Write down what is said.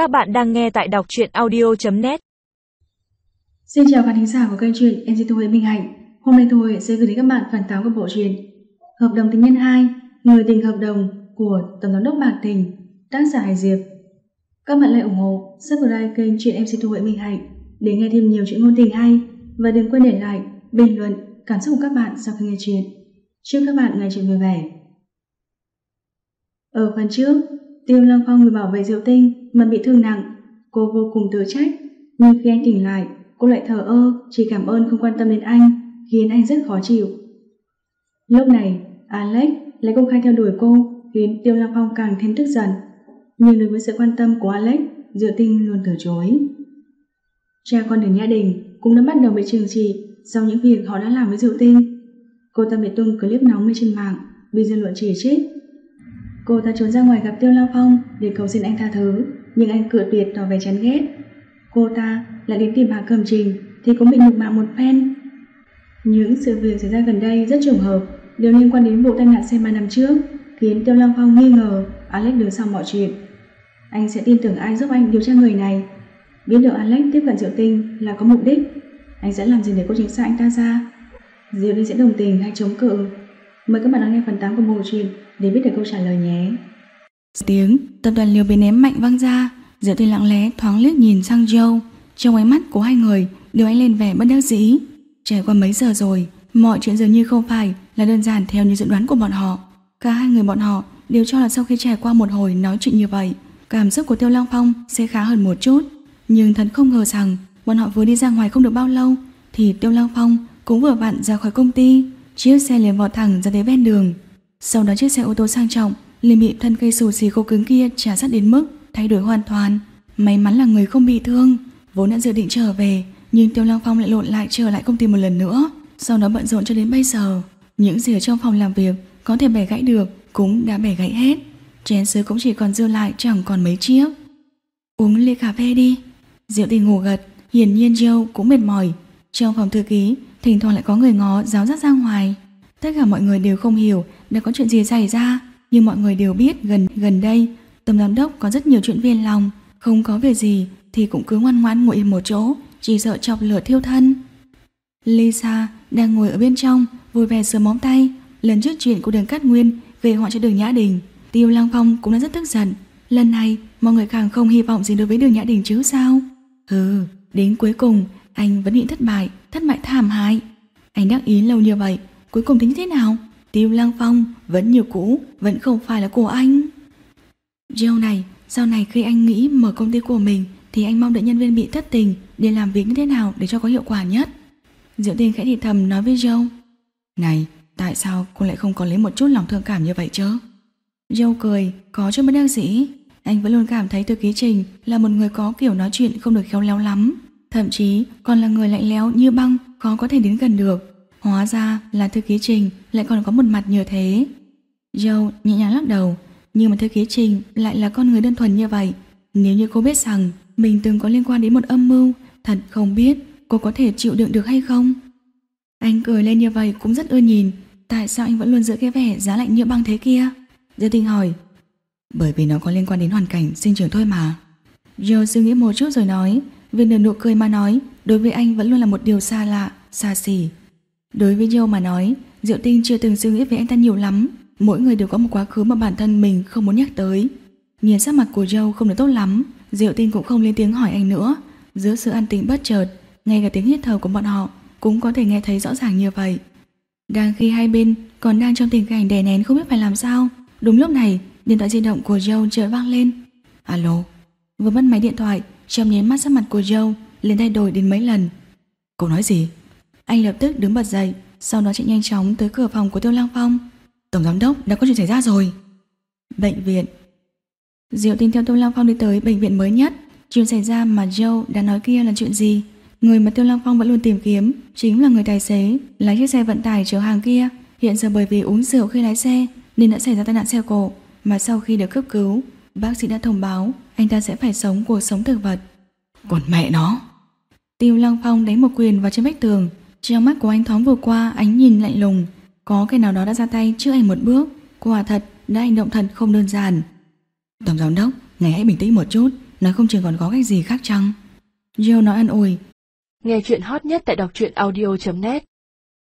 Các bạn đang nghe tại đọc truyện audio.net Xin chào khán thính giả của kênh truyện MC Huệ Minh Hạnh. Hôm nay tôi sẽ gửi đến các bạn phần 8 của bộ truyện Hợp đồng tình nhân 2 Người tình hợp đồng của Tổng giám đốc Bạc Tình Tác giả Hải Diệp. Các bạn hãy ủng hộ, subscribe kênh truyện MC Huệ Minh Hạnh để nghe thêm nhiều chuyện ngôn tình hay. Và đừng quên để lại bình luận, cảm xúc của các bạn sau khi nghe chuyện. Chúc các bạn ngày chuyện vui vẻ. Ở phần trước Tiêu Lăng Phong người bảo vệ Diệu Tinh mà bị thương nặng, cô vô cùng tự trách. Nhưng khi anh tỉnh lại, cô lại thờ ơ, chỉ cảm ơn không quan tâm đến anh, khiến anh rất khó chịu. Lúc này, Alex lại công khai theo đuổi cô, khiến Tiêu Lăng Phong càng thêm tức giận. Nhưng đối với sự quan tâm của Alex, Diệu Tinh luôn từ chối. Cha con đường Nhã Đình cũng đã bắt đầu bị trừng trị sau những việc họ đã làm với Diệu Tinh. Cô ta bị tung clip nóng lên trên mạng, bị dư luận chỉ trích Cô ta trốn ra ngoài gặp Tiêu Lao Phong để cầu xin anh tha thứ, nhưng anh cự tuyệt tỏ vẻ chán ghét. Cô ta lại đến tìm Hạ Cầm Trình thì cũng bị nhục mạ một phen. Những sự việc xảy ra gần đây rất trùng hợp, đều liên quan đến vụ tai nạn xe ba năm trước, khiến Tiêu Lao Phong nghi ngờ Alex đứng sau mọi chuyện. Anh sẽ tin tưởng ai giúp anh điều tra người này. Biết được Alex tiếp cận Diệu Tinh là có mục đích, anh sẽ làm gì để cô chính xác anh ta ra? Diệu Tinh sẽ đồng tình hay chống cự? Mời các bạn lắng nghe phần 8 của bộ truyện để biết được câu trả lời nhé. Tiếng tập đoàn liều bị ném mạnh văng ra, Diệu Tinh lặng lẽ thoáng liếc nhìn sang Joe, trong ánh mắt của hai người đều ánh lên vẻ bất đắc dĩ. Trải qua mấy giờ rồi, mọi chuyện dường như không phải là đơn giản theo như dự đoán của bọn họ. Cả hai người bọn họ đều cho là sau khi trải qua một hồi nói chuyện như vậy, cảm xúc của Tiêu Long Phong sẽ khá hơn một chút. Nhưng thật không ngờ rằng bọn họ vừa đi ra ngoài không được bao lâu thì Tiêu Long Phong cũng vừa vặn ra khỏi công ty. Chiếc xe liền vọt thẳng ra tới ven đường. Sau đó chiếc xe ô tô sang trọng liền bị thân cây xù xì khô cứng kia trả sát đến mức thay đổi hoàn toàn. May mắn là người không bị thương, vốn đã dự định trở về, nhưng Tiêu Lăng Phong lại lộn lại trở lại công ty một lần nữa. Sau đó bận rộn cho đến bây giờ, những gì ở trong phòng làm việc có thể bẻ gãy được cũng đã bẻ gãy hết. Chén sứ cũng chỉ còn dư lại chẳng còn mấy chiếc. Uống ly cà phê đi. Diệu tình ngủ gật, hiển nhiên Diêu cũng mệt mỏi. Trong phòng thư ký, thỉnh thoảng lại có người ngó giáo giác ra ngoài. Tất cả mọi người đều không hiểu đã có chuyện gì xảy ra, nhưng mọi người đều biết gần gần đây Tổng giám đốc có rất nhiều chuyện viên lòng, không có việc gì thì cũng cứ ngoan ngoãn ngồi một chỗ, chỉ sợ chọc lửa thiêu thân. Lisa đang ngồi ở bên trong, vui vẻ sờ móng tay, lần trước chuyện của đường Cát Nguyên gây họa cho đường Nhã Đình, Tiêu Lăng Phong cũng đã rất tức giận. Lần này, mọi người càng không hy vọng gì đối với đường Nhã Đình chứ sao? Ừ, đến cuối cùng, anh vẫn bị thất bại, thất bại thảm hại. Anh đắc ý lâu như vậy, cuối cùng tính thế nào? Tiêu Lăng Phong vẫn như cũ, vẫn không phải là của anh. Joe này, sau này khi anh nghĩ mở công ty của mình thì anh mong đợi nhân viên bị thất tình để làm việc như thế nào để cho có hiệu quả nhất. Diệu Tinh khẽ thì thầm nói với Joe. Này, tại sao cô lại không có lấy một chút lòng thương cảm như vậy chứ? Joe cười, có chút bất đắc dĩ. Anh vẫn luôn cảm thấy Thư Ký Trình là một người có kiểu nói chuyện không được khéo léo lắm. Thậm chí còn là người lạnh lẽo như băng, khó có thể đến gần được. Hóa ra là thư ký trình lại còn có một mặt như thế. Joe nhẹ nhàng lắc đầu, nhưng mà thư ký trình lại là con người đơn thuần như vậy. Nếu như cô biết rằng mình từng có liên quan đến một âm mưu, thật không biết cô có thể chịu đựng được hay không. Anh cười lên như vậy cũng rất ưa nhìn, tại sao anh vẫn luôn giữ cái vẻ giá lạnh như băng thế kia? Diêu Tinh hỏi. Bởi vì nó có liên quan đến hoàn cảnh sinh trưởng thôi mà. Joe suy nghĩ một chút rồi nói, việc nở nụ cười mà nói, đối với anh vẫn luôn là một điều xa lạ, xa xỉ. Đối với Joe mà nói, Diệu Tinh chưa từng suy nghĩ về anh ta nhiều lắm. Mỗi người đều có một quá khứ mà bản thân mình không muốn nhắc tới. Nhìn sắc mặt của Joe không được tốt lắm, Diệu Tinh cũng không lên tiếng hỏi anh nữa. Giữa sự an tĩnh bất chợt, ngay cả tiếng hít thở của bọn họ cũng có thể nghe thấy rõ ràng như vậy. Đang khi hai bên còn đang trong tình cảnh đè nén không biết phải làm sao, đúng lúc này điện thoại di động của Joe chợt vang lên. Alo. Vừa mất máy điện thoại, trong nháy mắt sắc mặt của Joe liền thay đổi đến mấy lần. Cô nói gì? Anh lập tức đứng bật dậy, sau đó chạy nhanh chóng tới cửa phòng của Tiêu Lăng Phong. Tổng giám đốc đã có chuyện xảy ra rồi. Bệnh viện. Diệu Tinh theo Tiêu Lăng Phong đi tới bệnh viện mới nhất. Chuyện xảy ra mà Joe đã nói kia là chuyện gì? Người mà Tiêu Lăng Phong vẫn luôn tìm kiếm chính là người tài xế lái chiếc xe vận tải chở hàng kia. Hiện giờ bởi vì uống rượu khi lái xe nên đã xảy ra tai nạn xe cộ. Mà sau khi được cấp cứu, bác sĩ đã thông báo anh ta sẽ phải sống cuộc sống thực vật. Còn mẹ nó! Tiêu Lăng Phong đánh một quyền vào trên vách tường, trong mắt của anh thoáng vừa qua, ánh nhìn lạnh lùng. Có cái nào đó đã ra tay trước anh một bước. Quả thật đã hành động thật không đơn giản. Tổng giám đốc, Ngài hãy bình tĩnh một chút. Nói không chừng còn có cách gì khác chăng? Jill nói an ủi. Nghe chuyện hot nhất tại đọc truyện audio.net